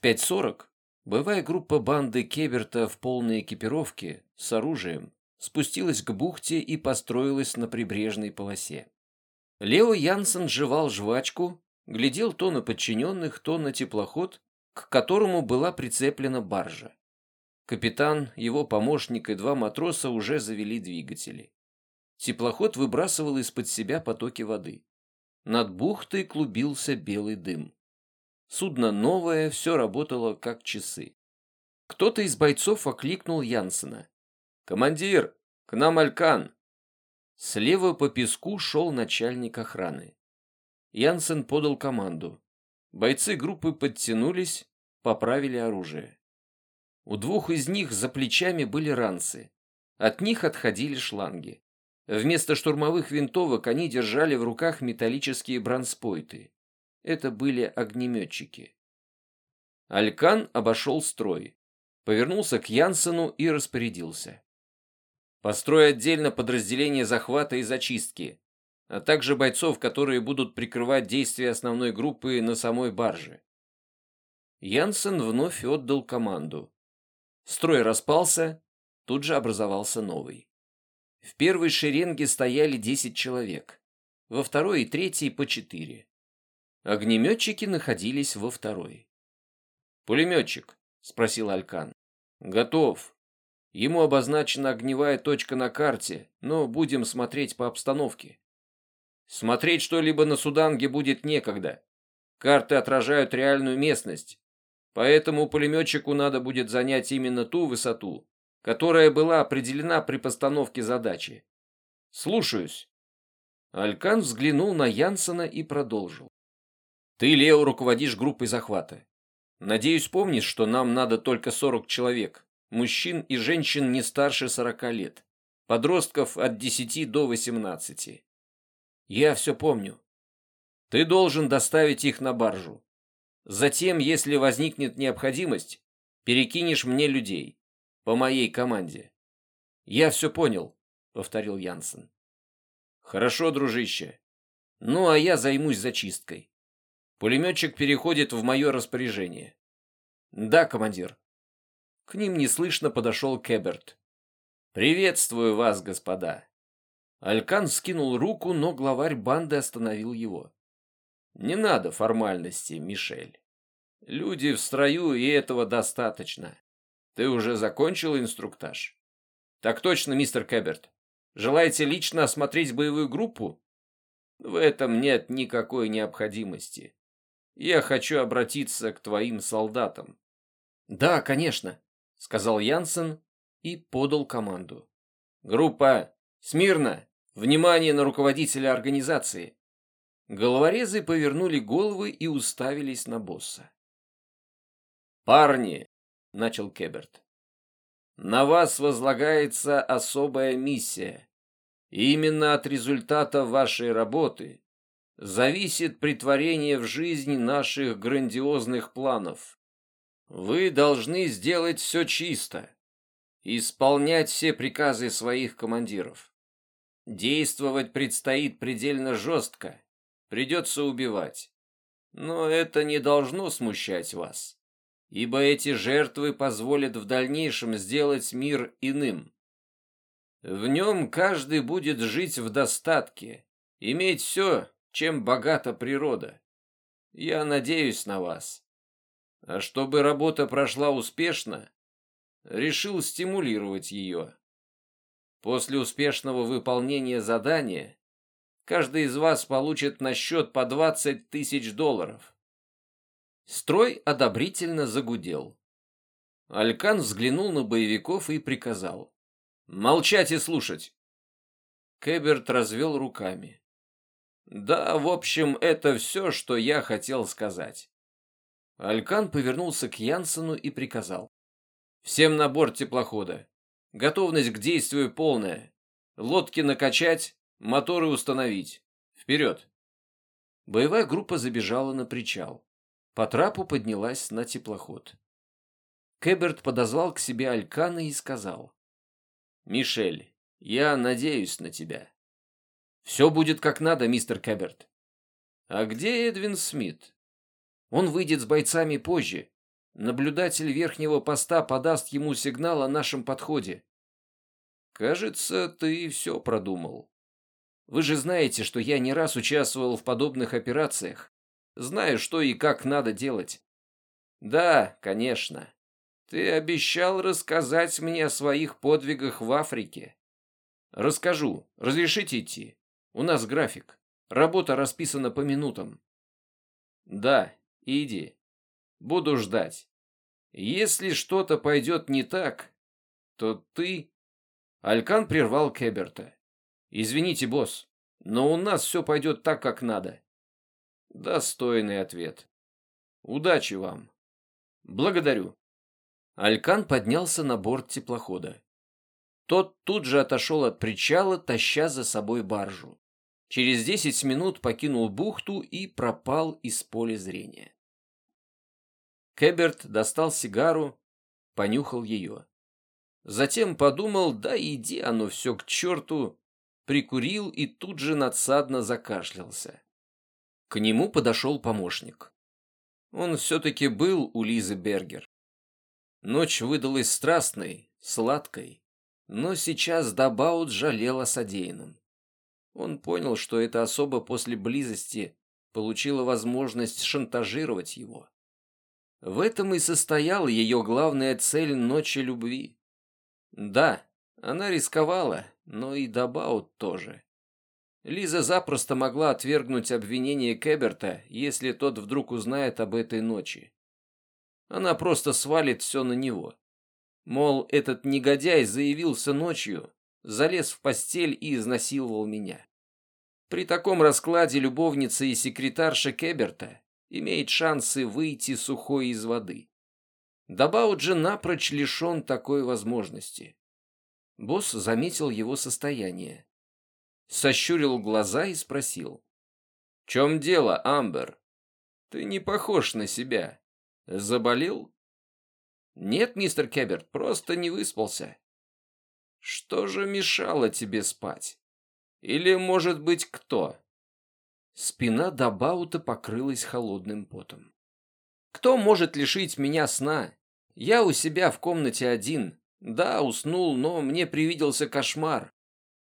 В 5.40 боевая группа банды Кеберта в полной экипировке, с оружием, спустилась к бухте и построилась на прибрежной полосе. Лео Янсен жевал жвачку, глядел то на подчиненных, то на теплоход, к которому была прицеплена баржа. Капитан, его помощник и два матроса уже завели двигатели. Теплоход выбрасывал из-под себя потоки воды. Над бухтой клубился белый дым. Судно новое, все работало как часы. Кто-то из бойцов окликнул Янсена. «Командир, к нам Алькан!» Слева по песку шел начальник охраны. Янсен подал команду. Бойцы группы подтянулись, поправили оружие. У двух из них за плечами были ранцы. От них отходили шланги. Вместо штурмовых винтовок они держали в руках металлические бронспойты. Это были огнеметчики. Алькан обошел строй, повернулся к Янсену и распорядился. «Построй отдельно подразделение захвата и зачистки, а также бойцов, которые будут прикрывать действия основной группы на самой барже». Янсен вновь отдал команду. Строй распался, тут же образовался новый. В первой шеренге стояли 10 человек, во второй и третьей по 4. Огнеметчики находились во второй. «Пулеметчик?» — спросил Алькан. «Готов. Ему обозначена огневая точка на карте, но будем смотреть по обстановке». «Смотреть что-либо на Суданге будет некогда. Карты отражают реальную местность, поэтому пулеметчику надо будет занять именно ту высоту, которая была определена при постановке задачи. Слушаюсь. Алькан взглянул на Янсена и продолжил. Ты, Лео, руководишь группой захвата. Надеюсь, помнишь, что нам надо только 40 человек, мужчин и женщин не старше 40 лет, подростков от 10 до 18. Я все помню. Ты должен доставить их на баржу. Затем, если возникнет необходимость, перекинешь мне людей. По моей команде. Я все понял, повторил Янсен. Хорошо, дружище. Ну, а я займусь зачисткой. Пулеметчик переходит в мое распоряжение. Да, командир. К ним неслышно подошел Кеберт. Приветствую вас, господа. Алькан скинул руку, но главарь банды остановил его. Не надо формальности, Мишель. Люди в строю, и этого достаточно. Ты уже закончил инструктаж? Так точно, мистер Кэберт. Желаете лично осмотреть боевую группу? В этом нет никакой необходимости. Я хочу обратиться к твоим солдатам. Да, конечно, сказал Янсен и подал команду. Группа, смирно! Внимание на руководителя организации! Головорезы повернули головы и уставились на босса. «Парни, — начал Кеберт. «На вас возлагается особая миссия. Именно от результата вашей работы зависит притворение в жизнь наших грандиозных планов. Вы должны сделать все чисто, исполнять все приказы своих командиров. Действовать предстоит предельно жестко, придется убивать. Но это не должно смущать вас ибо эти жертвы позволят в дальнейшем сделать мир иным. В нем каждый будет жить в достатке, иметь все, чем богата природа. Я надеюсь на вас. А чтобы работа прошла успешно, решил стимулировать ее. После успешного выполнения задания каждый из вас получит на счет по 20 тысяч долларов. Строй одобрительно загудел. Алькан взглянул на боевиков и приказал. «Молчать и слушать!» Кэберт развел руками. «Да, в общем, это все, что я хотел сказать». Алькан повернулся к Янсену и приказал. «Всем на борт теплохода. Готовность к действию полная. Лодки накачать, моторы установить. Вперед!» Боевая группа забежала на причал. По трапу поднялась на теплоход. Кэберт подозвал к себе Алькана и сказал. «Мишель, я надеюсь на тебя». «Все будет как надо, мистер Кэберт». А где Эдвин Смит? Он выйдет с бойцами позже. Наблюдатель верхнего поста подаст ему сигнал о нашем подходе. Кажется, ты все продумал. Вы же знаете, что я не раз участвовал в подобных операциях. Знаю, что и как надо делать. Да, конечно. Ты обещал рассказать мне о своих подвигах в Африке. Расскажу. Разрешите идти? У нас график. Работа расписана по минутам. Да, иди. Буду ждать. Если что-то пойдет не так, то ты... Алькан прервал Кеберта. Извините, босс, но у нас все пойдет так, как надо. Достойный ответ. Удачи вам. Благодарю. Алькан поднялся на борт теплохода. Тот тут же отошел от причала, таща за собой баржу. Через десять минут покинул бухту и пропал из поля зрения. Кэберт достал сигару, понюхал ее. Затем подумал, да иди оно все к черту, прикурил и тут же надсадно закашлялся. К нему подошел помощник. Он все-таки был у Лизы Бергер. Ночь выдалась страстной, сладкой, но сейчас Дабаут жалел о содеянном. Он понял, что эта особа после близости получила возможность шантажировать его. В этом и состояла ее главная цель ночи любви. Да, она рисковала, но и Дабаут тоже. Лиза запросто могла отвергнуть обвинение Кэберта, если тот вдруг узнает об этой ночи. Она просто свалит все на него. Мол, этот негодяй заявился ночью, залез в постель и изнасиловал меня. При таком раскладе любовница и секретарша Кеберта имеет шансы выйти сухой из воды. Дабаут же напрочь лишен такой возможности. Босс заметил его состояние сощурил глаза и спросил. «В чем дело, Амбер? Ты не похож на себя. Заболел?» «Нет, мистер Кеберт, просто не выспался». «Что же мешало тебе спать? Или, может быть, кто?» Спина Дабаута покрылась холодным потом. «Кто может лишить меня сна? Я у себя в комнате один. Да, уснул, но мне привиделся кошмар.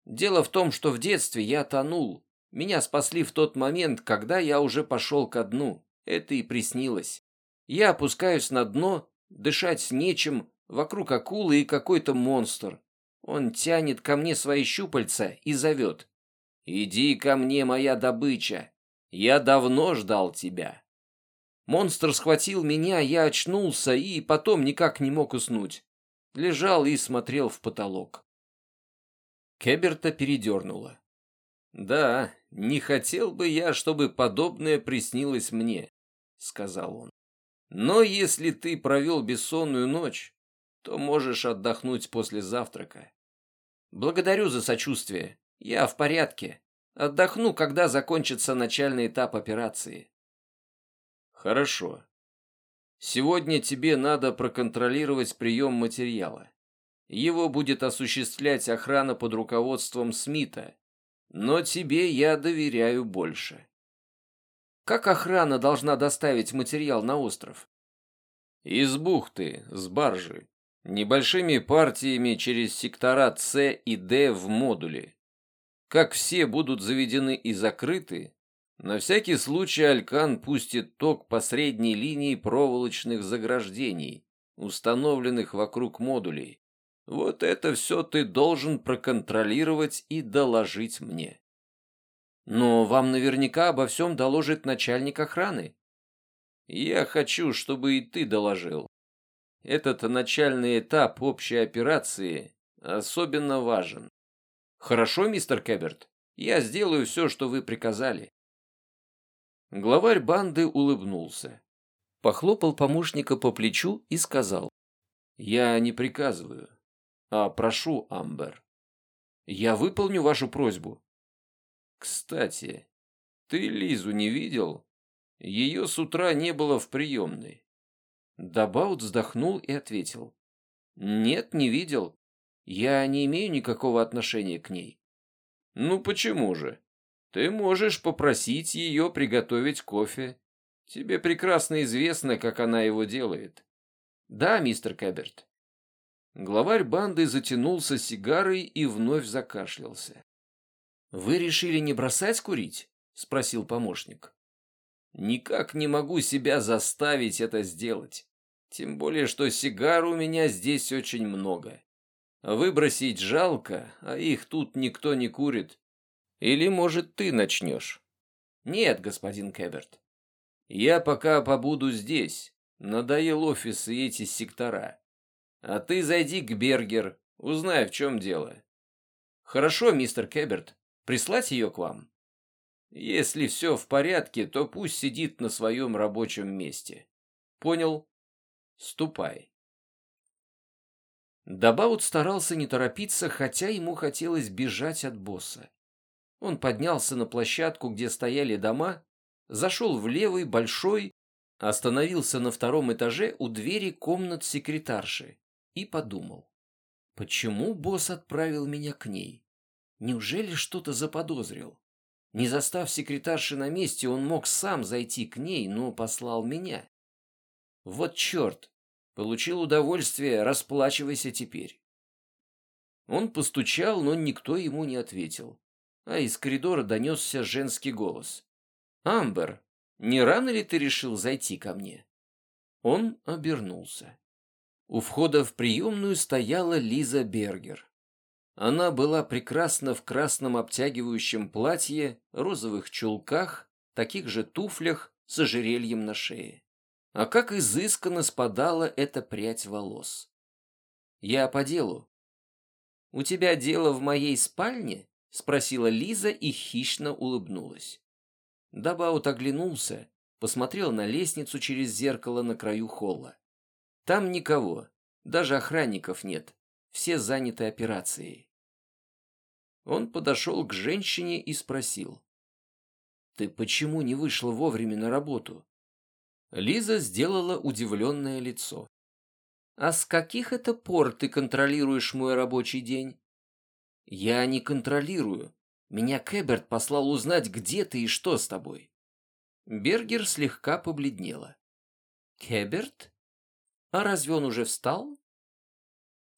Дело в том, что в детстве я тонул. Меня спасли в тот момент, когда я уже пошел ко дну. Это и приснилось. Я опускаюсь на дно, дышать нечем, вокруг акулы и какой-то монстр. Он тянет ко мне свои щупальца и зовет. «Иди ко мне, моя добыча! Я давно ждал тебя!» Монстр схватил меня, я очнулся и потом никак не мог уснуть. Лежал и смотрел в потолок. Кеберта передернула. «Да, не хотел бы я, чтобы подобное приснилось мне», — сказал он. «Но если ты провел бессонную ночь, то можешь отдохнуть после завтрака. Благодарю за сочувствие. Я в порядке. Отдохну, когда закончится начальный этап операции». «Хорошо. Сегодня тебе надо проконтролировать прием материала. Его будет осуществлять охрана под руководством Смита. Но тебе я доверяю больше. Как охрана должна доставить материал на остров? Из бухты, с баржи. Небольшими партиями через сектора С и Д в модуле. Как все будут заведены и закрыты, на всякий случай Алькан пустит ток по средней линии проволочных заграждений, установленных вокруг модулей. Вот это все ты должен проконтролировать и доложить мне. Но вам наверняка обо всем доложит начальник охраны. Я хочу, чтобы и ты доложил. Этот начальный этап общей операции особенно важен. Хорошо, мистер Кэберт, я сделаю все, что вы приказали. Главарь банды улыбнулся, похлопал помощника по плечу и сказал, «Я не приказываю. А прошу, Амбер. Я выполню вашу просьбу. Кстати, ты Лизу не видел? Ее с утра не было в приемной. Дабаут вздохнул и ответил. Нет, не видел. Я не имею никакого отношения к ней. Ну почему же? Ты можешь попросить ее приготовить кофе. Тебе прекрасно известно, как она его делает. Да, мистер Кэберт. Главарь банды затянулся сигарой и вновь закашлялся. «Вы решили не бросать курить?» — спросил помощник. «Никак не могу себя заставить это сделать. Тем более, что сигар у меня здесь очень много. Выбросить жалко, а их тут никто не курит. Или, может, ты начнешь?» «Нет, господин Кэберт. Я пока побуду здесь. Надоел офис и эти сектора. А ты зайди к Бергер, узнай, в чем дело». «Хорошо, мистер Кэберт. Прислать ее к вам?» «Если все в порядке, то пусть сидит на своем рабочем месте. Понял? Ступай». Дабаут старался не торопиться, хотя ему хотелось бежать от босса. Он поднялся на площадку, где стояли дома, зашел в левый, большой, остановился на втором этаже у двери комнат секретарши и подумал. Почему босс отправил меня к ней? Неужели что-то заподозрил? Не застав секретарши на месте, он мог сам зайти к ней, но послал меня. Вот черт! Получил удовольствие, расплачивайся теперь. Он постучал, но никто ему не ответил. А из коридора донесся женский голос. «Амбер, не рано ли ты решил зайти ко мне?» Он обернулся. У входа в приемную стояла Лиза Бергер. Она была прекрасна в красном обтягивающем платье, розовых чулках, таких же туфлях с ожерельем на шее. А как изысканно спадала эта прядь волос. Я по делу. «У тебя дело в моей спальне?» — спросила Лиза и хищно улыбнулась. Дабаут оглянулся, посмотрел на лестницу через зеркало на краю холла. Там никого, даже охранников нет, все заняты операцией. Он подошел к женщине и спросил. «Ты почему не вышла вовремя на работу?» Лиза сделала удивленное лицо. «А с каких это пор ты контролируешь мой рабочий день?» «Я не контролирую. Меня Кэберт послал узнать, где ты и что с тобой». Бергер слегка побледнела. «Кэберт? А разве он уже встал?»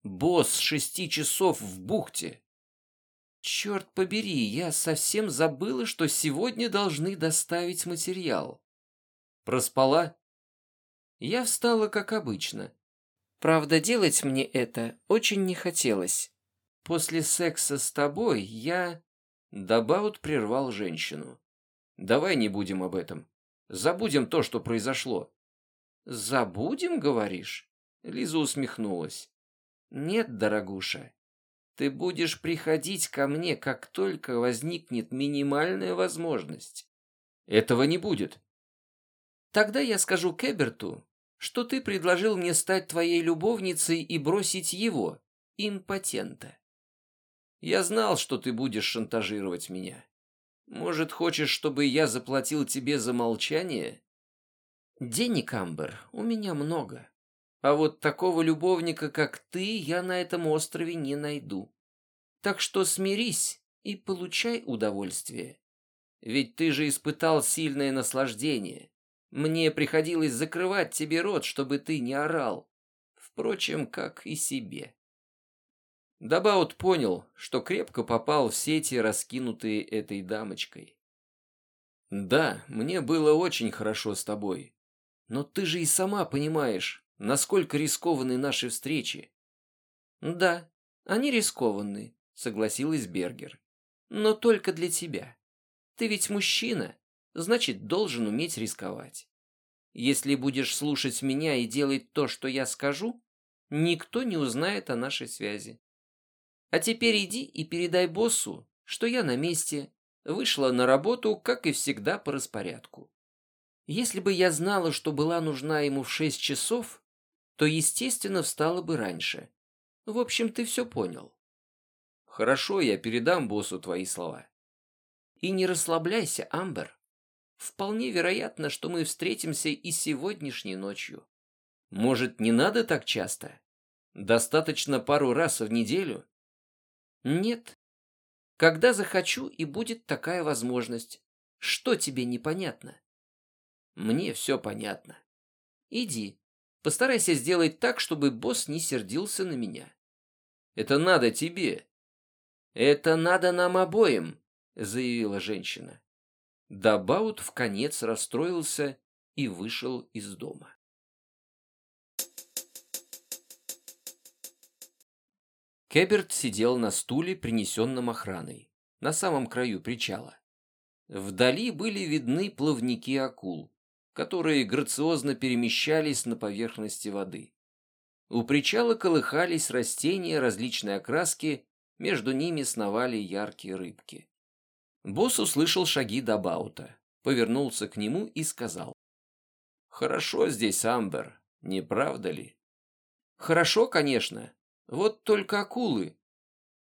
«Босс шести часов в бухте». «Черт побери, я совсем забыла, что сегодня должны доставить материал». Проспала? Я встала, как обычно. Правда, делать мне это очень не хотелось. После секса с тобой я... Дабаут прервал женщину. Давай не будем об этом. Забудем то, что произошло. Забудем, говоришь? Лиза усмехнулась. Нет, дорогуша. Ты будешь приходить ко мне, как только возникнет минимальная возможность. Этого не будет. Тогда я скажу Кэберту, что ты предложил мне стать твоей любовницей и бросить его, импотента. Я знал, что ты будешь шантажировать меня. Может, хочешь, чтобы я заплатил тебе за молчание? Денег, Амбер, у меня много. А вот такого любовника, как ты, я на этом острове не найду. Так что смирись и получай удовольствие. Ведь ты же испытал сильное наслаждение. Мне приходилось закрывать тебе рот, чтобы ты не орал. Впрочем, как и себе. Дабаут понял, что крепко попал в сети, раскинутые этой дамочкой. «Да, мне было очень хорошо с тобой. Но ты же и сама понимаешь, насколько рискованы наши встречи». «Да, они рискованы», — согласилась Бергер. «Но только для тебя. Ты ведь мужчина, значит, должен уметь рисковать. Если будешь слушать меня и делать то, что я скажу, никто не узнает о нашей связи. А теперь иди и передай боссу, что я на месте, вышла на работу, как и всегда, по распорядку. Если бы я знала, что была нужна ему в шесть часов, то, естественно, встала бы раньше. В общем, ты все понял. Хорошо, я передам боссу твои слова. И не расслабляйся, Амбер. Вполне вероятно, что мы встретимся и сегодняшней ночью. Может, не надо так часто? Достаточно пару раз в неделю? Нет. Когда захочу, и будет такая возможность. Что тебе непонятно? Мне все понятно. Иди, постарайся сделать так, чтобы босс не сердился на меня. Это надо тебе. Это надо нам обоим, заявила женщина. Дабаут в конец расстроился и вышел из дома. Кеберт сидел на стуле, принесенном охраной, на самом краю причала. Вдали были видны плавники акул, которые грациозно перемещались на поверхности воды. У причала колыхались растения различной окраски, между ними сновали яркие рыбки. Босс услышал шаги Дабаута, повернулся к нему и сказал. «Хорошо здесь, Амбер, не правда ли?» «Хорошо, конечно. Вот только акулы».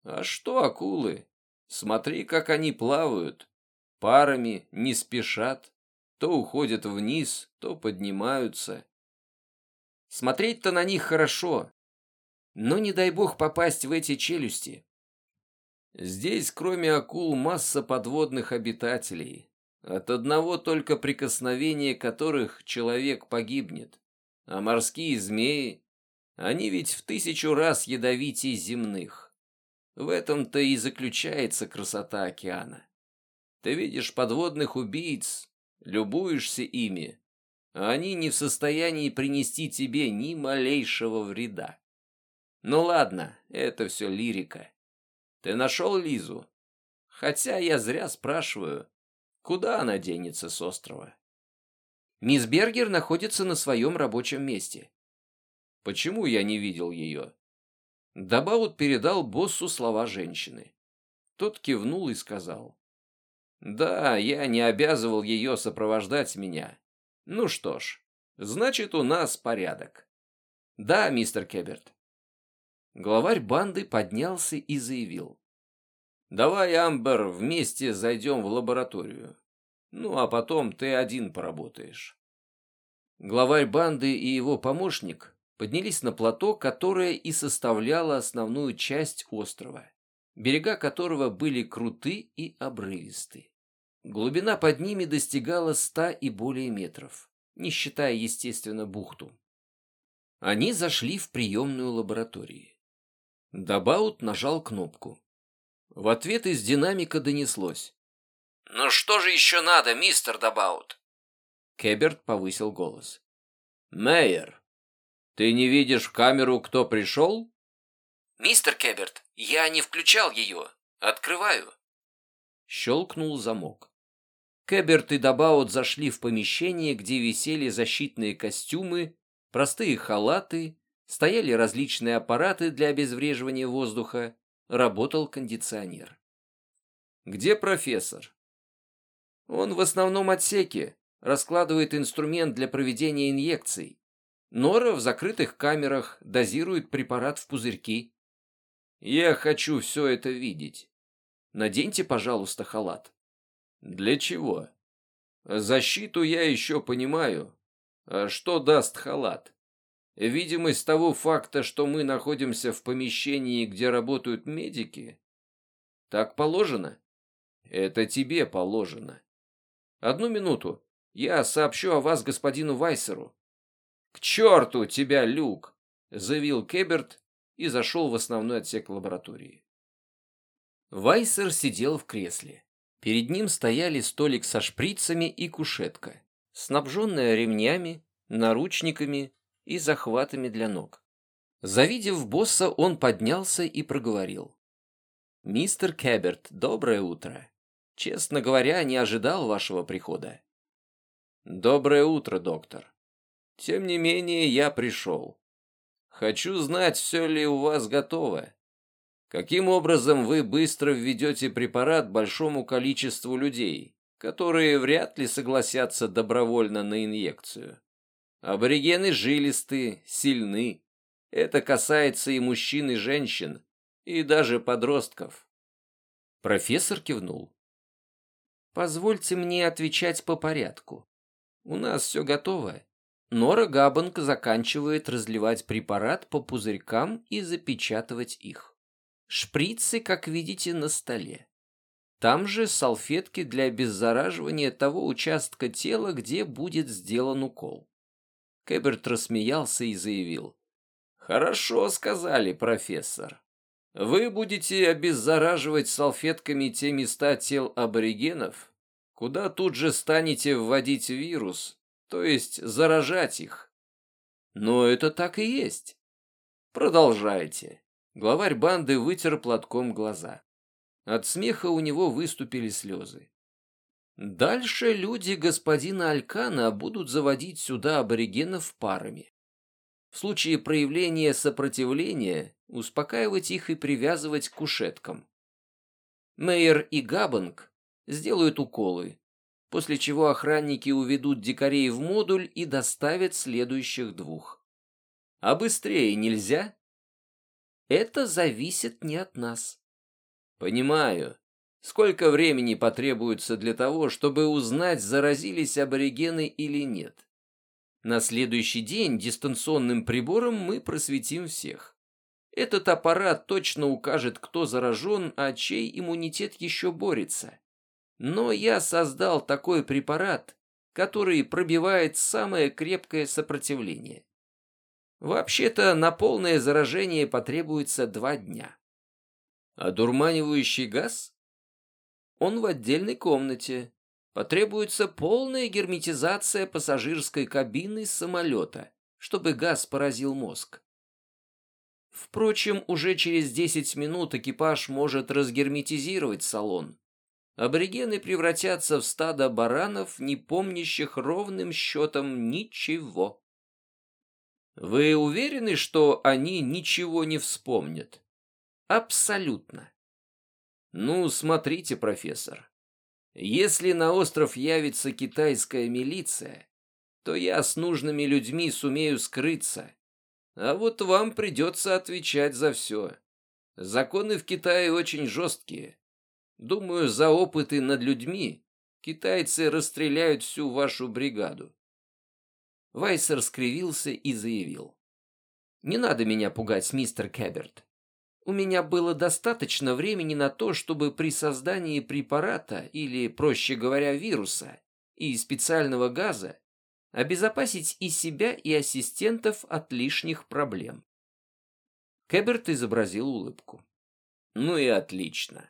«А что акулы? Смотри, как они плавают. Парами, не спешат. То уходят вниз, то поднимаются. Смотреть-то на них хорошо. Но не дай бог попасть в эти челюсти. Здесь, кроме акул, масса подводных обитателей, от одного только прикосновения которых человек погибнет. А морские змеи, они ведь в тысячу раз ядовитее земных. В этом-то и заключается красота океана. Ты видишь подводных убийц, любуешься ими, а они не в состоянии принести тебе ни малейшего вреда. Ну ладно, это все лирика. Ты нашел Лизу? Хотя я зря спрашиваю, куда она денется с острова? Мисс Бергер находится на своем рабочем месте. Почему я не видел ее? Дабаут передал боссу слова женщины. Тот кивнул и сказал. Да, я не обязывал ее сопровождать меня. Ну что ж, значит у нас порядок. Да, мистер Кеберт. Главарь банды поднялся и заявил. «Давай, Амбер, вместе зайдем в лабораторию. Ну, а потом ты один поработаешь». Главарь банды и его помощник поднялись на плато, которое и составляло основную часть острова, берега которого были круты и обрывисты. Глубина под ними достигала ста и более метров, не считая, естественно, бухту. Они зашли в приемную лабораторию. Дабаут нажал кнопку. В ответ из динамика донеслось. «Ну что же еще надо, мистер Дабаут?» Кеберт повысил голос. «Мейер, ты не видишь в камеру, кто пришел?» «Мистер Кеберт, я не включал ее. Открываю». Щелкнул замок. Кеберт и Дабаут зашли в помещение, где висели защитные костюмы, простые халаты Стояли различные аппараты для обезвреживания воздуха, работал кондиционер. «Где профессор?» «Он в основном отсеке, раскладывает инструмент для проведения инъекций. Нора в закрытых камерах дозирует препарат в пузырьки». «Я хочу все это видеть. Наденьте, пожалуйста, халат». «Для чего?» «Защиту я еще понимаю. А что даст халат?» Видимость того факта, что мы находимся в помещении, где работают медики? Так положено? Это тебе положено. Одну минуту. Я сообщу о вас господину Вайсеру. К черту тебя, Люк! Заявил Кеберт и зашел в основной отсек лаборатории. Вайсер сидел в кресле. Перед ним стояли столик со шприцами и кушетка, снабженная ремнями, наручниками и захватами для ног. Завидев босса, он поднялся и проговорил. «Мистер Кэберт, доброе утро. Честно говоря, не ожидал вашего прихода». «Доброе утро, доктор. Тем не менее, я пришел. Хочу знать, все ли у вас готово. Каким образом вы быстро введете препарат большому количеству людей, которые вряд ли согласятся добровольно на инъекцию?» Аборигены жилисты, сильны. Это касается и мужчин, и женщин, и даже подростков. Профессор кивнул. Позвольте мне отвечать по порядку. У нас все готово. Нора Габанг заканчивает разливать препарат по пузырькам и запечатывать их. Шприцы, как видите, на столе. Там же салфетки для обеззараживания того участка тела, где будет сделан укол. Кэберт рассмеялся и заявил. «Хорошо сказали, профессор. Вы будете обеззараживать салфетками те места тел аборигенов, куда тут же станете вводить вирус, то есть заражать их. Но это так и есть. Продолжайте. Главарь банды вытер платком глаза. От смеха у него выступили слезы. Дальше люди господина Алькана будут заводить сюда аборигенов парами. В случае проявления сопротивления успокаивать их и привязывать к кушеткам. Мейер и Габанг сделают уколы, после чего охранники уведут дикарей в модуль и доставят следующих двух. А быстрее нельзя? Это зависит не от нас. Понимаю. Сколько времени потребуется для того, чтобы узнать, заразились аборигены или нет? На следующий день дистанционным прибором мы просветим всех. Этот аппарат точно укажет, кто заражен, а чей иммунитет еще борется. Но я создал такой препарат, который пробивает самое крепкое сопротивление. Вообще-то на полное заражение потребуется два дня. Одурманивающий газ? Он в отдельной комнате. Потребуется полная герметизация пассажирской кабины самолета, чтобы газ поразил мозг. Впрочем, уже через 10 минут экипаж может разгерметизировать салон. Аборигены превратятся в стадо баранов, не помнящих ровным счетом ничего. Вы уверены, что они ничего не вспомнят? Абсолютно. Ну, смотрите, профессор. Если на остров явится китайская милиция, то я с нужными людьми сумею скрыться. А вот вам придется отвечать за все. Законы в Китае очень жесткие. Думаю, за опыты над людьми китайцы расстреляют всю вашу бригаду. Вайсер скривился и заявил. «Не надо меня пугать, мистер Кэберт. У меня было достаточно времени на то, чтобы при создании препарата, или, проще говоря, вируса, и специального газа, обезопасить и себя, и ассистентов от лишних проблем. Кэберт изобразил улыбку. Ну и отлично.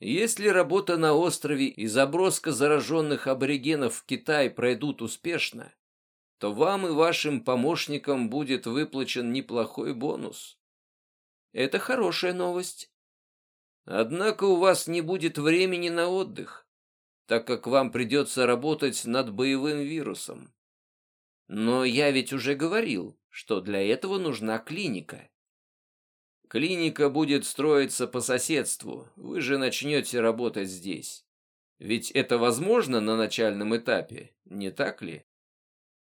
Если работа на острове и заброска зараженных аборигенов в Китай пройдут успешно, то вам и вашим помощникам будет выплачен неплохой бонус. Это хорошая новость. Однако у вас не будет времени на отдых, так как вам придется работать над боевым вирусом. Но я ведь уже говорил, что для этого нужна клиника. Клиника будет строиться по соседству, вы же начнете работать здесь. Ведь это возможно на начальном этапе, не так ли?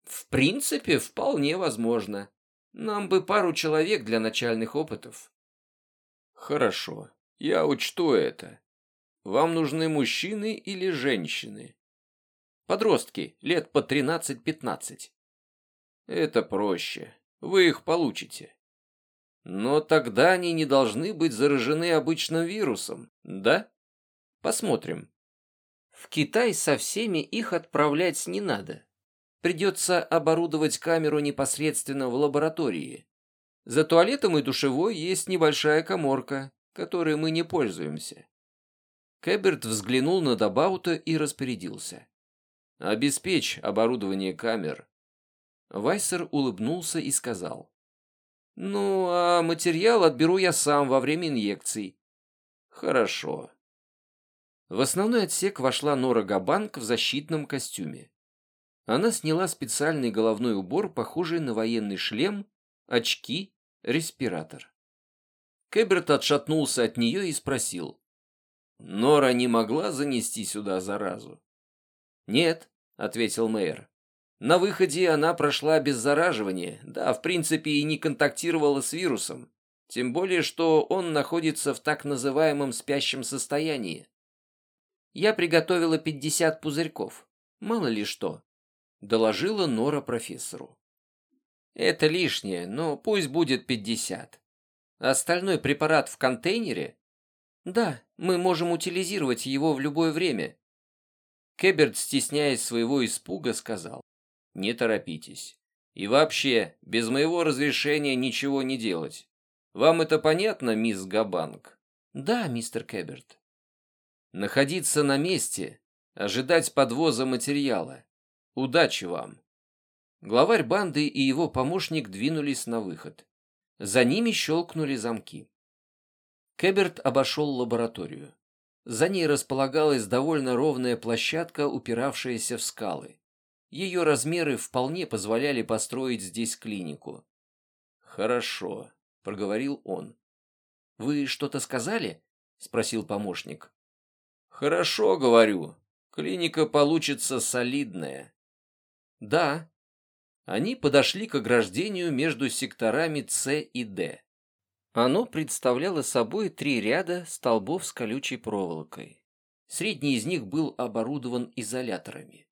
В принципе, вполне возможно. Нам бы пару человек для начальных опытов. Хорошо, я учту это. Вам нужны мужчины или женщины? Подростки, лет по 13-15. Это проще. Вы их получите. Но тогда они не должны быть заражены обычным вирусом, да? Посмотрим. В Китай со всеми их отправлять не надо. Придется оборудовать камеру непосредственно в лаборатории. За туалетом и душевой есть небольшая коморка, которой мы не пользуемся. Кэберт взглянул на Дабаута и распорядился. «Обеспечь оборудование камер». Вайсер улыбнулся и сказал. «Ну, а материал отберу я сам во время инъекций». «Хорошо». В основной отсек вошла Нора Габанк в защитном костюме. Она сняла специальный головной убор, похожий на военный шлем, очки респиратор. Кэберт отшатнулся от нее и спросил. «Нора не могла занести сюда заразу?» «Нет», — ответил мэр. «На выходе она прошла без зараживания, да, в принципе, и не контактировала с вирусом, тем более, что он находится в так называемом спящем состоянии. Я приготовила 50 пузырьков, мало ли что», — доложила Нора профессору. Это лишнее, но пусть будет 50. Остальной препарат в контейнере? Да, мы можем утилизировать его в любое время. Кеберт, стесняясь своего испуга, сказал. Не торопитесь. И вообще, без моего разрешения ничего не делать. Вам это понятно, мисс Габанг? Да, мистер Кеберт. Находиться на месте, ожидать подвоза материала. Удачи вам. Главарь банды и его помощник двинулись на выход. За ними щелкнули замки. Кеберт обошел лабораторию. За ней располагалась довольно ровная площадка, упиравшаяся в скалы. Ее размеры вполне позволяли построить здесь клинику. «Хорошо», — проговорил он. «Вы что-то сказали?» — спросил помощник. «Хорошо, говорю. Клиника получится солидная». «Да». Они подошли к ограждению между секторами С и Д. Оно представляло собой три ряда столбов с колючей проволокой. Средний из них был оборудован изоляторами.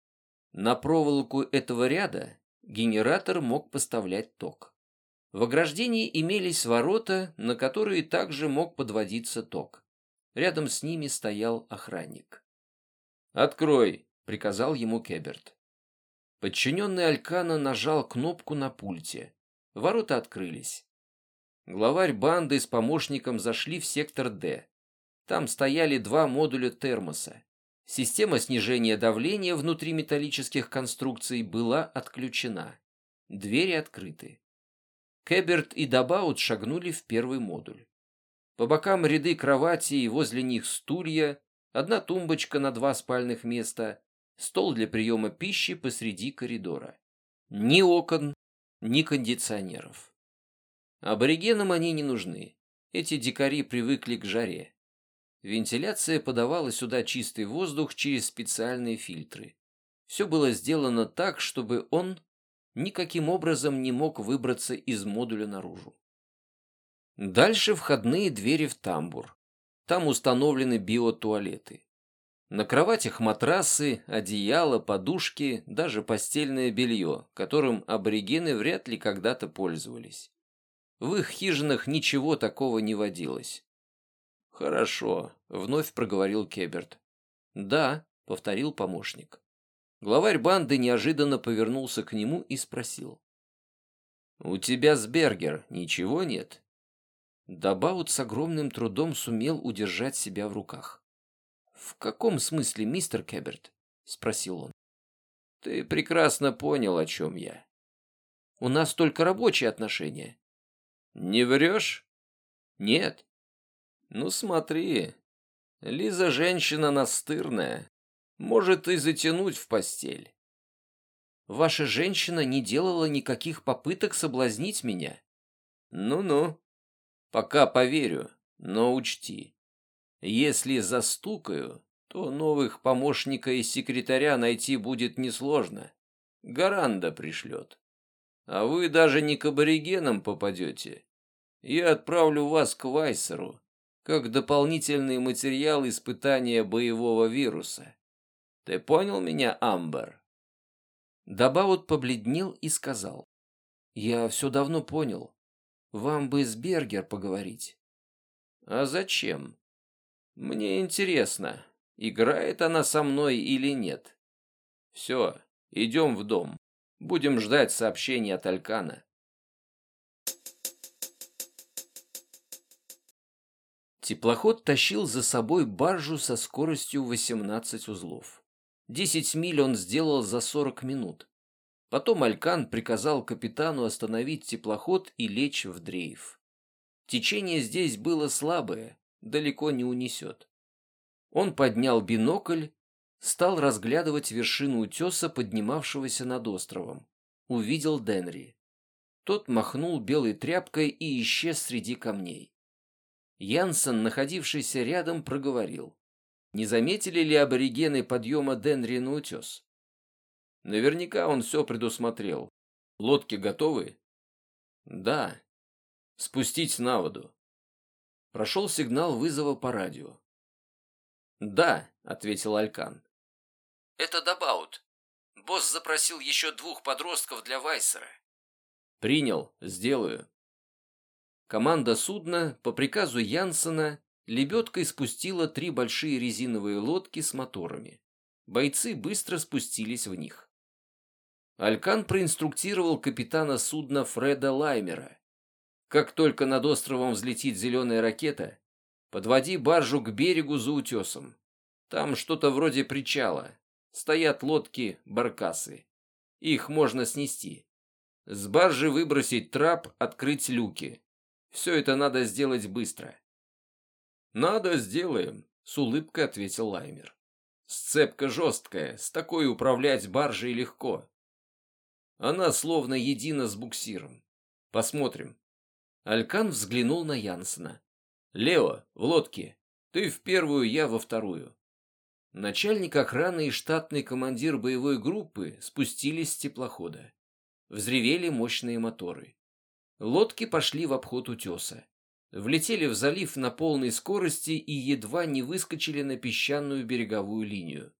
На проволоку этого ряда генератор мог поставлять ток. В ограждении имелись ворота, на которые также мог подводиться ток. Рядом с ними стоял охранник. «Открой!» — приказал ему Кеберт. Подчиненный Алькана нажал кнопку на пульте. Ворота открылись. Главарь банды с помощником зашли в сектор «Д». Там стояли два модуля термоса. Система снижения давления внутри металлических конструкций была отключена. Двери открыты. Кэберт и Дабаут шагнули в первый модуль. По бокам ряды кроватей, возле них стулья, одна тумбочка на два спальных места, стол для приема пищи посреди коридора. Ни окон, ни кондиционеров. Аборигенам они не нужны. Эти дикари привыкли к жаре. Вентиляция подавала сюда чистый воздух через специальные фильтры. Все было сделано так, чтобы он никаким образом не мог выбраться из модуля наружу. Дальше входные двери в тамбур. Там установлены биотуалеты. На кроватях матрасы, одеяла, подушки, даже постельное белье, которым аборигены вряд ли когда-то пользовались. В их хижинах ничего такого не водилось. «Хорошо», — вновь проговорил Кеберт. «Да», — повторил помощник. Главарь банды неожиданно повернулся к нему и спросил. «У тебя с Бергер ничего нет?» Дабаут с огромным трудом сумел удержать себя в руках. «В каком смысле, мистер Кеберт?» — спросил он. «Ты прекрасно понял, о чем я. У нас только рабочие отношения. Не врешь? Нет. Ну смотри, Лиза женщина настырная, может и затянуть в постель. Ваша женщина не делала никаких попыток соблазнить меня? Ну-ну, пока поверю, но учти. Если застукаю, то новых помощника и секретаря найти будет несложно. Гаранда пришлет. А вы даже не к аборигенам попадете, я отправлю вас к Вайсеру, как дополнительный материал испытания боевого вируса. Ты понял меня, Амбер?» Дабаут побледнел и сказал. «Я все давно понял. Вам бы с Бергер поговорить». «А зачем? Мне интересно, играет она со мной или нет. Все, идем в дом. Будем ждать сообщения от Алькана». Теплоход тащил за собой баржу со скоростью 18 узлов. 10 миль он сделал за 40 минут. Потом Алькан приказал капитану остановить теплоход и лечь в дрейф. Течение здесь было слабое, далеко не унесет. Он поднял бинокль, стал разглядывать вершину утеса, поднимавшегося над островом. Увидел Денри. Тот махнул белой тряпкой и исчез среди камней. Янсен, находившийся рядом, проговорил. Не заметили ли аборигены подъема Денри на утес? Наверняка он все предусмотрел. Лодки готовы? Да. Спустить на воду. Прошел сигнал вызова по радио. Да, ответил Алькан. Это Дабаут. Босс запросил еще двух подростков для Вайсера. Принял, сделаю. Команда судна по приказу Янсена лебедкой спустила три большие резиновые лодки с моторами. Бойцы быстро спустились в них. Алькан проинструктировал капитана судна Фреда Лаймера. Как только над островом взлетит зеленая ракета, подводи баржу к берегу за утесом. Там что-то вроде причала. Стоят лодки-баркасы. Их можно снести. С баржи выбросить трап, открыть люки. Все это надо сделать быстро. «Надо, сделаем», — с улыбкой ответил Лаймер. «Сцепка жесткая, с такой управлять баржей легко. Она словно едина с буксиром. Посмотрим». Алькан взглянул на Янсена. «Лео, в лодке. Ты в первую, я во вторую». Начальник охраны и штатный командир боевой группы спустились с теплохода. Взревели мощные моторы. Лодки пошли в обход утеса. Влетели в залив на полной скорости и едва не выскочили на песчаную береговую линию.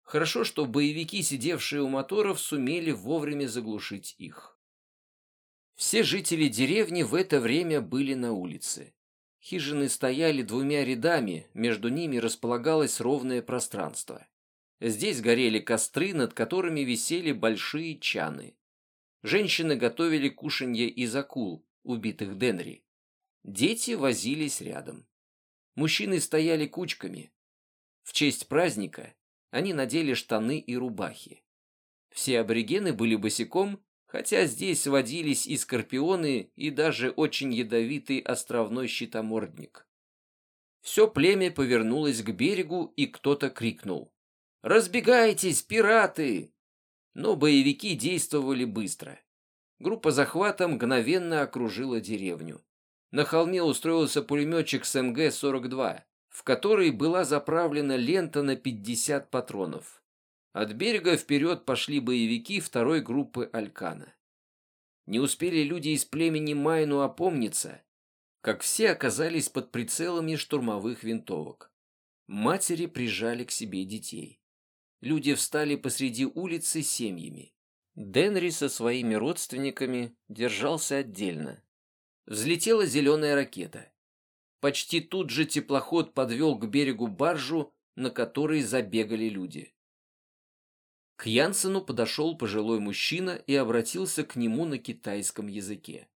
Хорошо, что боевики, сидевшие у моторов, сумели вовремя заглушить их. Все жители деревни в это время были на улице. Хижины стояли двумя рядами, между ними располагалось ровное пространство. Здесь горели костры, над которыми висели большие чаны. Женщины готовили кушанье из акул, убитых Денри. Дети возились рядом. Мужчины стояли кучками. В честь праздника они надели штаны и рубахи. Все аборигены были босиком, хотя здесь водились и скорпионы, и даже очень ядовитый островной щитомордник. Все племя повернулось к берегу, и кто-то крикнул. «Разбегайтесь, пираты!» Но боевики действовали быстро. Группа захвата мгновенно окружила деревню. На холме устроился пулеметчик с МГ-42, в который была заправлена лента на 50 патронов. От берега вперед пошли боевики второй группы Алькана. Не успели люди из племени Майну опомниться, как все оказались под прицелами штурмовых винтовок. Матери прижали к себе детей. Люди встали посреди улицы семьями. Денри со своими родственниками держался отдельно, Взлетела зеленая ракета. Почти тут же теплоход подвел к берегу баржу, на которой забегали люди. К Янсену подошел пожилой мужчина и обратился к нему на китайском языке.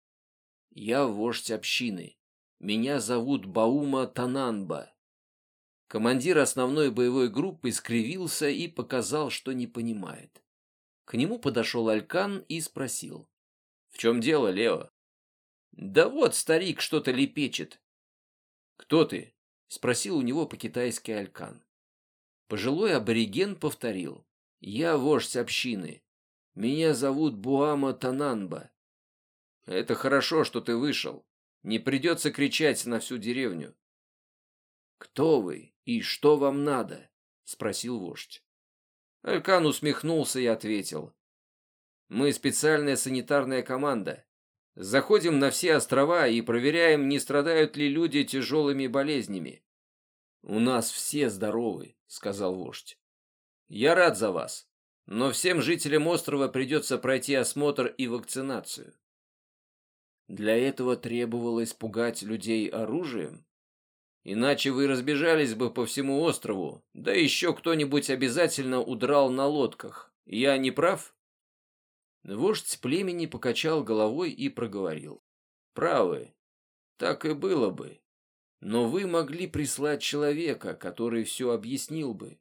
«Я вождь общины. Меня зовут Баума Тананба». Командир основной боевой группы скривился и показал, что не понимает. К нему подошел Алькан и спросил. «В чем дело, Лео?» Да вот старик что-то лепечет. Кто ты? Спросил у него по-китайски Алькан. Пожилой абориген повторил. Я вождь общины. Меня зовут Буама Тананба. Это хорошо, что ты вышел. Не придется кричать на всю деревню. Кто вы и что вам надо? Спросил вождь. Алькан усмехнулся и ответил. Мы специальная санитарная команда. Заходим на все острова и проверяем, не страдают ли люди тяжелыми болезнями. «У нас все здоровы», — сказал вождь. «Я рад за вас, но всем жителям острова придется пройти осмотр и вакцинацию». Для этого требовалось пугать людей оружием? Иначе вы разбежались бы по всему острову, да еще кто-нибудь обязательно удрал на лодках. Я не прав? Вождь племени покачал головой и проговорил. «Правы, так и было бы. Но вы могли прислать человека, который все объяснил бы.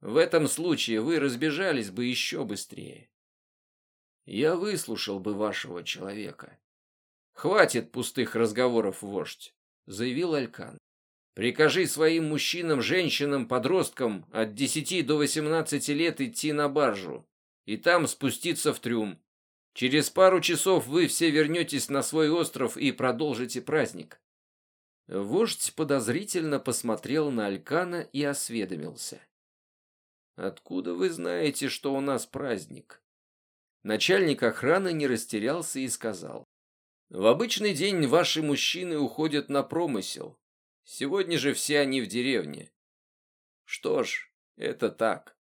В этом случае вы разбежались бы еще быстрее. Я выслушал бы вашего человека. Хватит пустых разговоров, вождь, заявил Алькан. Прикажи своим мужчинам, женщинам, подросткам от десяти до восемнадцати лет идти на баржу и там спуститься в трюм. Через пару часов вы все вернетесь на свой остров и продолжите праздник. Вождь подозрительно посмотрел на Алькана и осведомился. «Откуда вы знаете, что у нас праздник?» Начальник охраны не растерялся и сказал. «В обычный день ваши мужчины уходят на промысел. Сегодня же все они в деревне». «Что ж, это так.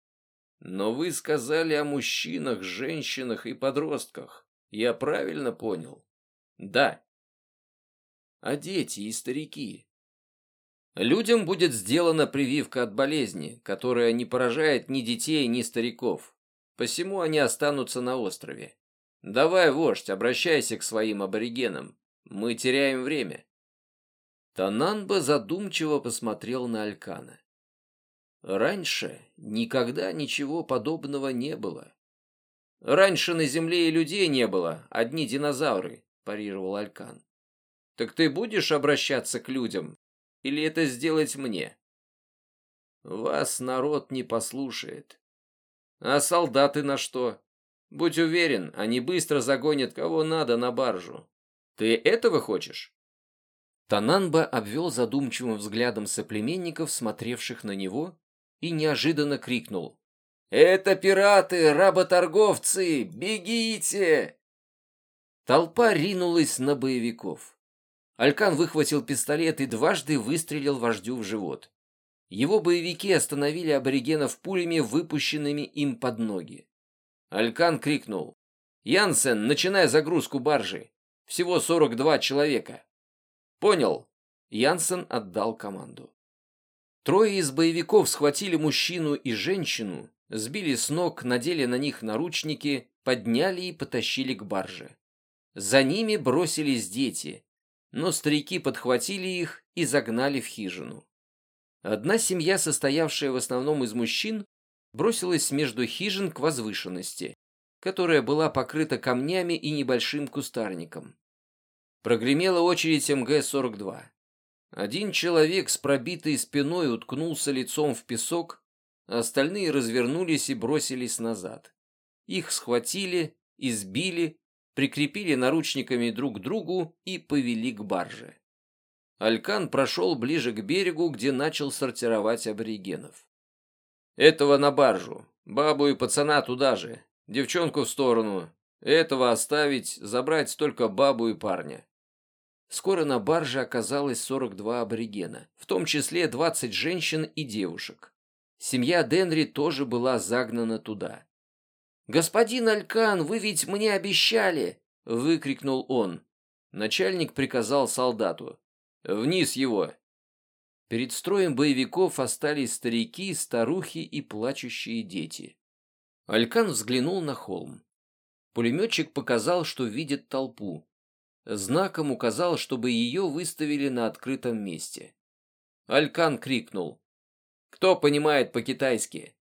Но вы сказали о мужчинах, женщинах и подростках. Я правильно понял? Да. А дети и старики? Людям будет сделана прививка от болезни, которая не поражает ни детей, ни стариков. Посему они останутся на острове. Давай, вождь, обращайся к своим аборигенам. Мы теряем время. Тананба задумчиво посмотрел на Алькана. Раньше никогда ничего подобного не было. Раньше на Земле и людей не было, одни динозавры, парировал Алькан. Так ты будешь обращаться к людям? Или это сделать мне? Вас народ не послушает. А солдаты на что? Будь уверен, они быстро загонят кого надо на баржу. Ты этого хочешь? Тананба обвел задумчивым взглядом соплеменников, смотревших на него, и неожиданно крикнул. «Это пираты, работорговцы! Бегите!» Толпа ринулась на боевиков. Алькан выхватил пистолет и дважды выстрелил вождю в живот. Его боевики остановили аборигенов пулями, выпущенными им под ноги. Алькан крикнул. «Янсен, начинай загрузку баржи! Всего 42 человека!» «Понял!» Янсен отдал команду. Трое из боевиков схватили мужчину и женщину, сбили с ног, надели на них наручники, подняли и потащили к барже. За ними бросились дети, но старики подхватили их и загнали в хижину. Одна семья, состоявшая в основном из мужчин, бросилась между хижин к возвышенности, которая была покрыта камнями и небольшим кустарником. Прогремела очередь МГ-42. Один человек с пробитой спиной уткнулся лицом в песок, а остальные развернулись и бросились назад. Их схватили, избили, прикрепили наручниками друг к другу и повели к барже. Алькан прошел ближе к берегу, где начал сортировать аборигенов. «Этого на баржу, бабу и пацана туда же, девчонку в сторону, этого оставить, забрать только бабу и парня. Скоро на барже оказалось 42 аборигена, в том числе 20 женщин и девушек. Семья Денри тоже была загнана туда. «Господин Алькан, вы ведь мне обещали!» — выкрикнул он. Начальник приказал солдату. «Вниз его!» Перед строем боевиков остались старики, старухи и плачущие дети. Алькан взглянул на холм. Пулеметчик показал, что видит толпу знаком указал, чтобы ее выставили на открытом месте. Алькан крикнул. «Кто понимает по-китайски?»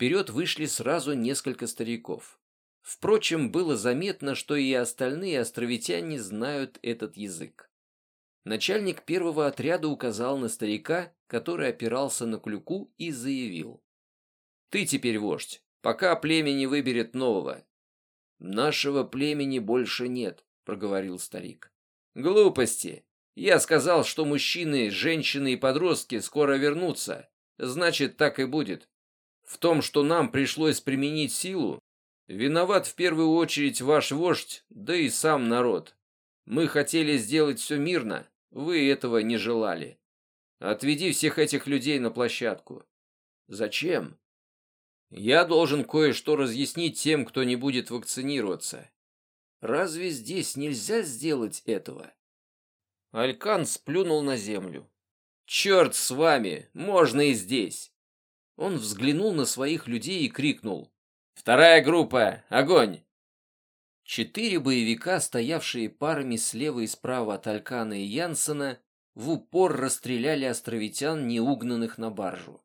Вперед вышли сразу несколько стариков. Впрочем, было заметно, что и остальные островитяне знают этот язык. Начальник первого отряда указал на старика, который опирался на клюку, и заявил. «Ты теперь вождь, пока племя не выберет нового. Нашего племени больше нет проговорил старик. Глупости. Я сказал, что мужчины, женщины и подростки скоро вернутся. Значит, так и будет. В том, что нам пришлось применить силу, виноват в первую очередь ваш вождь, да и сам народ. Мы хотели сделать все мирно, вы этого не желали. Отведи всех этих людей на площадку. Зачем? Я должен кое-что разъяснить тем, кто не будет вакцинироваться. Разве здесь нельзя сделать этого? Алькан сплюнул на землю. «Черт с вами! Можно и здесь!» Он взглянул на своих людей и крикнул. «Вторая группа! Огонь!» Четыре боевика, стоявшие парами слева и справа от Алькана и Янсена, в упор расстреляли островитян, неугнанных на баржу.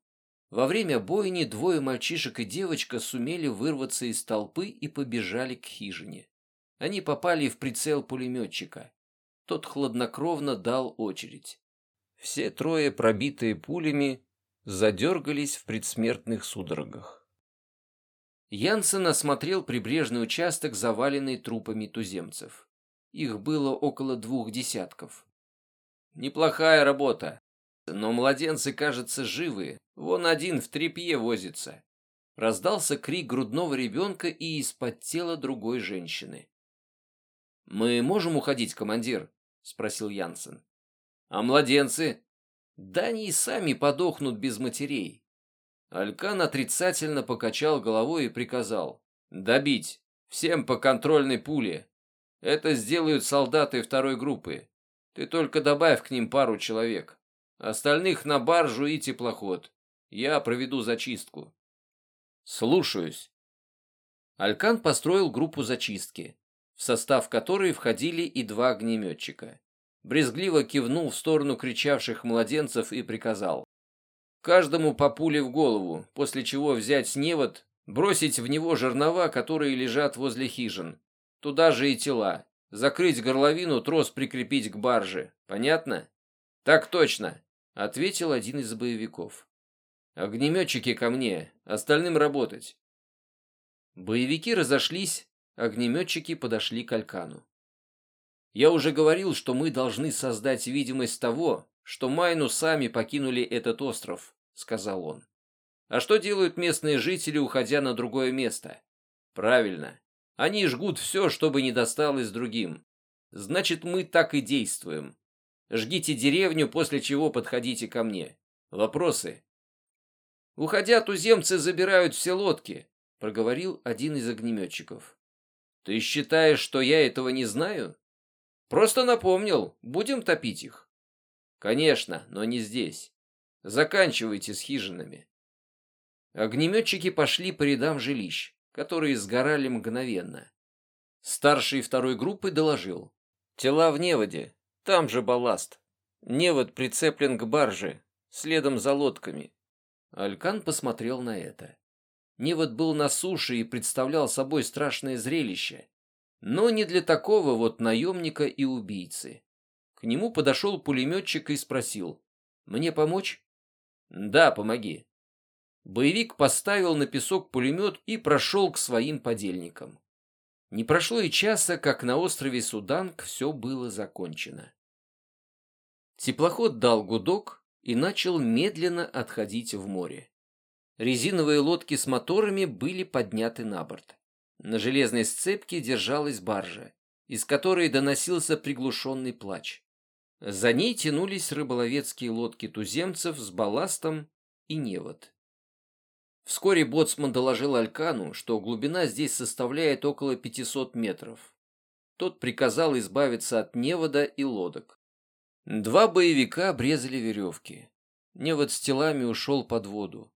Во время бойни двое мальчишек и девочка сумели вырваться из толпы и побежали к хижине. Они попали в прицел пулеметчика. Тот хладнокровно дал очередь. Все трое, пробитые пулями, задергались в предсмертных судорогах. Янсен осмотрел прибрежный участок, заваленный трупами туземцев. Их было около двух десятков. Неплохая работа. Но младенцы, кажется, живы. Вон один в трепье возится. Раздался крик грудного ребенка и из-под тела другой женщины. «Мы можем уходить, командир?» — спросил Янсен. «А младенцы?» «Да они и сами подохнут без матерей». Алькан отрицательно покачал головой и приказал. «Добить! Всем по контрольной пуле! Это сделают солдаты второй группы. Ты только добавь к ним пару человек. Остальных на баржу и теплоход. Я проведу зачистку. Слушаюсь. Алькан построил группу зачистки, в состав которой входили и два огнеметчика. Брезгливо кивнул в сторону кричавших младенцев и приказал. Каждому по пуле в голову, после чего взять невод, бросить в него жернова, которые лежат возле хижин. Туда же и тела. Закрыть горловину, трос прикрепить к барже. Понятно? Так точно, ответил один из боевиков. Огнеметчики ко мне, остальным работать. Боевики разошлись, огнеметчики подошли к Алькану. Я уже говорил, что мы должны создать видимость того, что Майну сами покинули этот остров, сказал он. А что делают местные жители, уходя на другое место? Правильно. Они жгут все, чтобы не досталось другим. Значит, мы так и действуем. Жгите деревню, после чего подходите ко мне. Вопросы? Уходя, туземцы забирают все лодки, проговорил один из огнеметчиков. Ты считаешь, что я этого не знаю? Просто напомнил, будем топить их. Конечно, но не здесь. Заканчивайте с хижинами. Огнеметчики пошли по рядам жилищ, которые сгорали мгновенно. Старший второй группы доложил. Тела в неводе, там же балласт. Невод прицеплен к барже, следом за лодками. Алькан посмотрел на это. Невод был на суше и представлял собой страшное зрелище. Но не для такого вот наемника и убийцы. К нему подошел пулеметчик и спросил. «Мне помочь?» «Да, помоги». Боевик поставил на песок пулемет и прошел к своим подельникам. Не прошло и часа, как на острове Суданг все было закончено. Теплоход дал гудок и начал медленно отходить в море. Резиновые лодки с моторами были подняты на борт. На железной сцепке держалась баржа, из которой доносился приглушенный плач. За ней тянулись рыболовецкие лодки туземцев с балластом и невод. Вскоре боцман доложил Алькану, что глубина здесь составляет около 500 метров. Тот приказал избавиться от невода и лодок. Два боевика обрезали веревки. Невод с телами ушел под воду.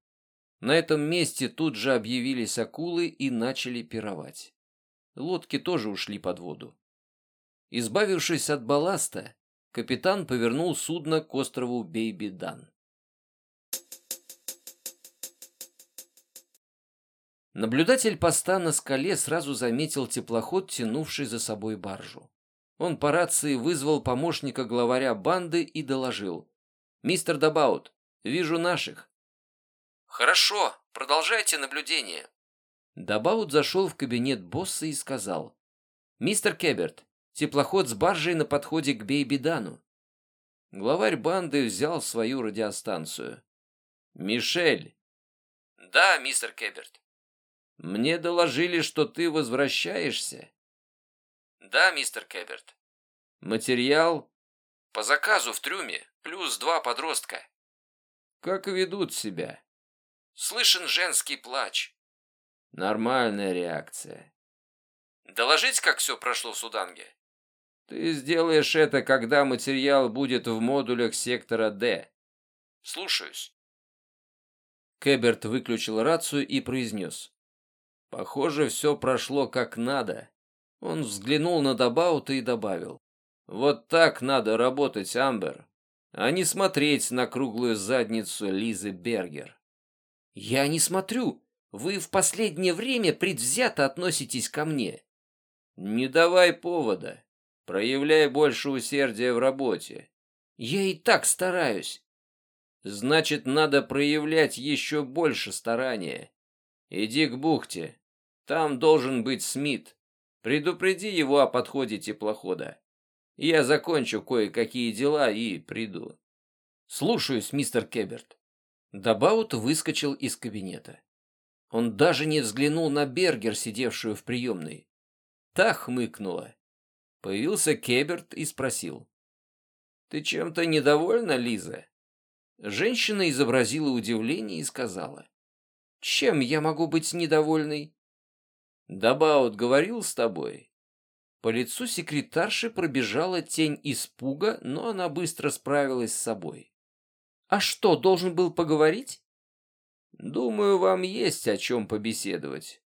На этом месте тут же объявились акулы и начали пировать. Лодки тоже ушли под воду. Избавившись от балласта, капитан повернул судно к острову Бейби-Дан. Наблюдатель поста на скале сразу заметил теплоход, тянувший за собой баржу. Он по рации вызвал помощника главаря банды и доложил. «Мистер Дабаут, вижу наших». «Хорошо, продолжайте наблюдение». Дабаут зашел в кабинет босса и сказал. «Мистер Кеберт, теплоход с баржей на подходе к Бейбидану». Главарь банды взял свою радиостанцию. «Мишель». «Да, мистер Кеберт». Мне доложили, что ты возвращаешься. Да, мистер Кэберт. Материал? По заказу в трюме, плюс два подростка. Как ведут себя? Слышен женский плач. Нормальная реакция. Доложить, как все прошло в Суданге? Ты сделаешь это, когда материал будет в модулях сектора D. Слушаюсь. Кэберт выключил рацию и произнес. Похоже, все прошло как надо. Он взглянул на Дабаута и добавил. Вот так надо работать, Амбер, а не смотреть на круглую задницу Лизы Бергер. Я не смотрю. Вы в последнее время предвзято относитесь ко мне. Не давай повода. Проявляй больше усердия в работе. Я и так стараюсь. Значит, надо проявлять еще больше старания. Иди к бухте. Там должен быть Смит. Предупреди его о подходе теплохода. Я закончу кое-какие дела и приду. Слушаюсь, мистер Кеберт. Дабаут выскочил из кабинета. Он даже не взглянул на Бергер, сидевшую в приемной. Та хмыкнула. Появился Кеберт и спросил. «Ты чем-то недовольна, Лиза?» Женщина изобразила удивление и сказала. «Чем я могу быть недовольной?» Дабаут говорил с тобой?» По лицу секретарши пробежала тень испуга, но она быстро справилась с собой. А что, должен был поговорить? Думаю, вам есть о чем побеседовать.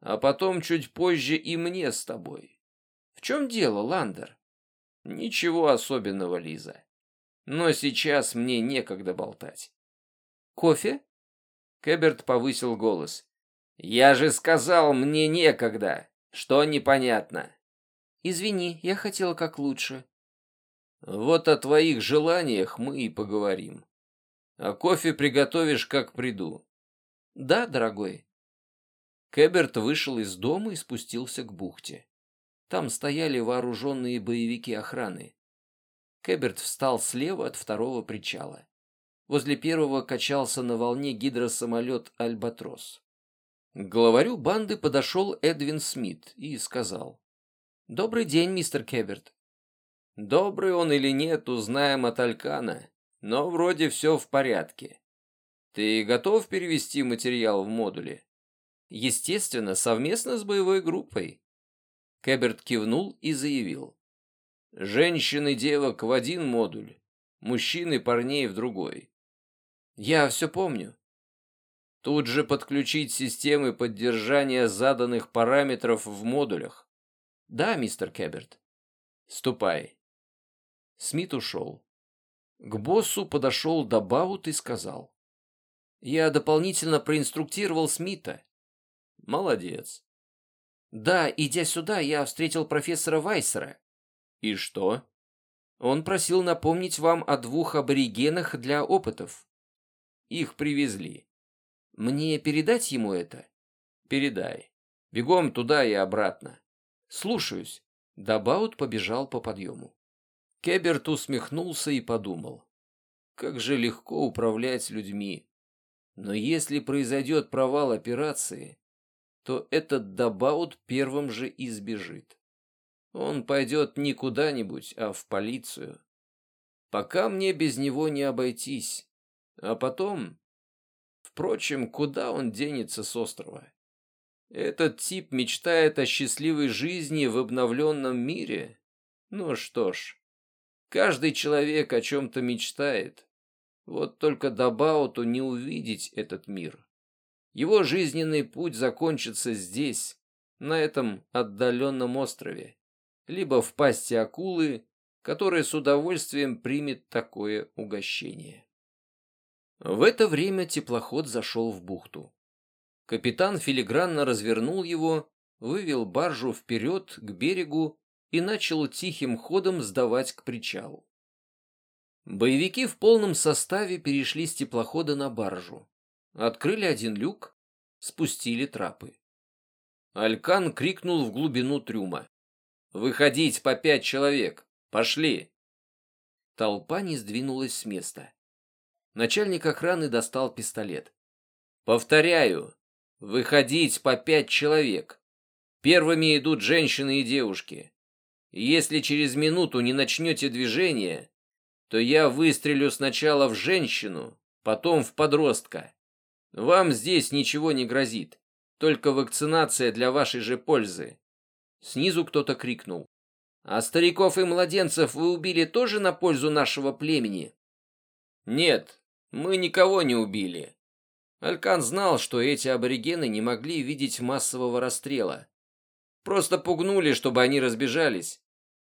А потом чуть позже и мне с тобой. В чем дело, Ландер? Ничего особенного, Лиза. Но сейчас мне некогда болтать. Кофе? Кэберт повысил голос. Я же сказал, мне некогда. Что непонятно? Извини, я хотела как лучше. Вот о твоих желаниях мы и поговорим. А кофе приготовишь, как приду. Да, дорогой. Кэберт вышел из дома и спустился к бухте. Там стояли вооруженные боевики охраны. Кэберт встал слева от второго причала. Возле первого качался на волне гидросамолет «Альбатрос». К главарю банды подошел Эдвин Смит и сказал. «Добрый день, мистер Кэберт. Добрый он или нет, узнаем от Алькана, но вроде все в порядке. Ты готов перевести материал в модуле? Естественно, совместно с боевой группой. Кэберт кивнул и заявил. Женщины девок в один модуль, мужчины парней в другой. Я все помню. Тут же подключить системы поддержания заданных параметров в модулях. Да, мистер Кэберт. Ступай. Смит ушел. К боссу подошел Дабаут и сказал. Я дополнительно проинструктировал Смита. Молодец. Да, идя сюда, я встретил профессора Вайсера. И что? Он просил напомнить вам о двух аборигенах для опытов. Их привезли. Мне передать ему это? Передай. Бегом туда и обратно. Слушаюсь. Дабаут побежал по подъему. Кеберт усмехнулся и подумал. Как же легко управлять людьми. Но если произойдет провал операции, то этот Дабаут первым же избежит. Он пойдет не куда-нибудь, а в полицию. Пока мне без него не обойтись. А потом... Впрочем, куда он денется с острова? Этот тип мечтает о счастливой жизни в обновленном мире? Ну что ж, Каждый человек о чем-то мечтает. Вот только Дабауту не увидеть этот мир. Его жизненный путь закончится здесь, на этом отдаленном острове, либо в пасти акулы, которая с удовольствием примет такое угощение. В это время теплоход зашел в бухту. Капитан филигранно развернул его, вывел баржу вперед к берегу и начал тихим ходом сдавать к причалу. Боевики в полном составе перешли с теплохода на баржу. Открыли один люк, спустили трапы. Алькан крикнул в глубину трюма. «Выходить по пять человек! Пошли!» Толпа не сдвинулась с места. Начальник охраны достал пистолет. «Повторяю, выходить по пять человек. Первыми идут женщины и девушки. Если через минуту не начнете движение, то я выстрелю сначала в женщину, потом в подростка. Вам здесь ничего не грозит, только вакцинация для вашей же пользы. Снизу кто-то крикнул. А стариков и младенцев вы убили тоже на пользу нашего племени? Нет, мы никого не убили. Алькан знал, что эти аборигены не могли видеть массового расстрела. Просто пугнули, чтобы они разбежались.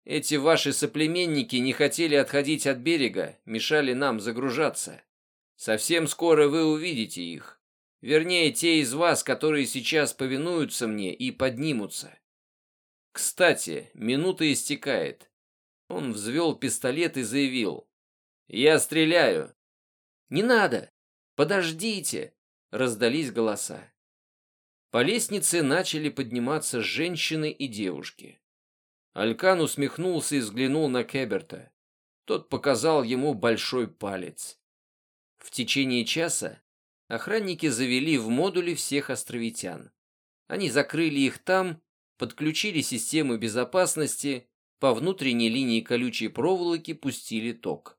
Эти ваши соплеменники не хотели отходить от берега, мешали нам загружаться. Совсем скоро вы увидите их. Вернее, те из вас, которые сейчас повинуются мне и поднимутся. Кстати, минута истекает. Он взвел пистолет и заявил. «Я стреляю». «Не надо! Подождите!» — раздались голоса. По лестнице начали подниматься женщины и девушки. Алькан усмехнулся и взглянул на Кеберта. Тот показал ему большой палец. В течение часа охранники завели в модуле всех островитян. Они закрыли их там, подключили системы безопасности, по внутренней линии колючей проволоки пустили ток.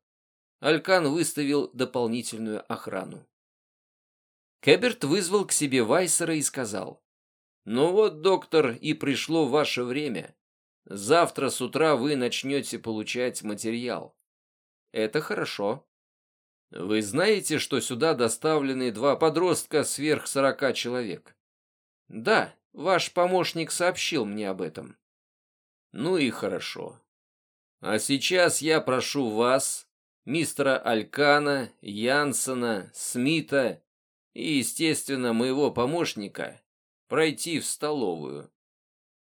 Алькан выставил дополнительную охрану. Кеберт вызвал к себе Вайсера и сказал, «Ну вот, доктор, и пришло ваше время. Завтра с утра вы начнете получать материал. Это хорошо. Вы знаете, что сюда доставлены два подростка сверх сорока человек? Да, ваш помощник сообщил мне об этом. Ну и хорошо. А сейчас я прошу вас, мистера Алькана, Янсена, Смита и, естественно, моего помощника, пройти в столовую.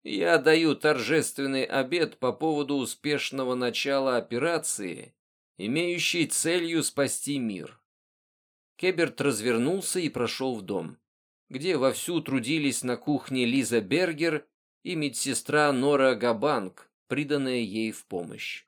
Я даю торжественный обед по поводу успешного начала операции имеющий целью спасти мир. Кеберт развернулся и прошел в дом, где вовсю трудились на кухне Лиза Бергер и медсестра Нора Габанг, приданная ей в помощь.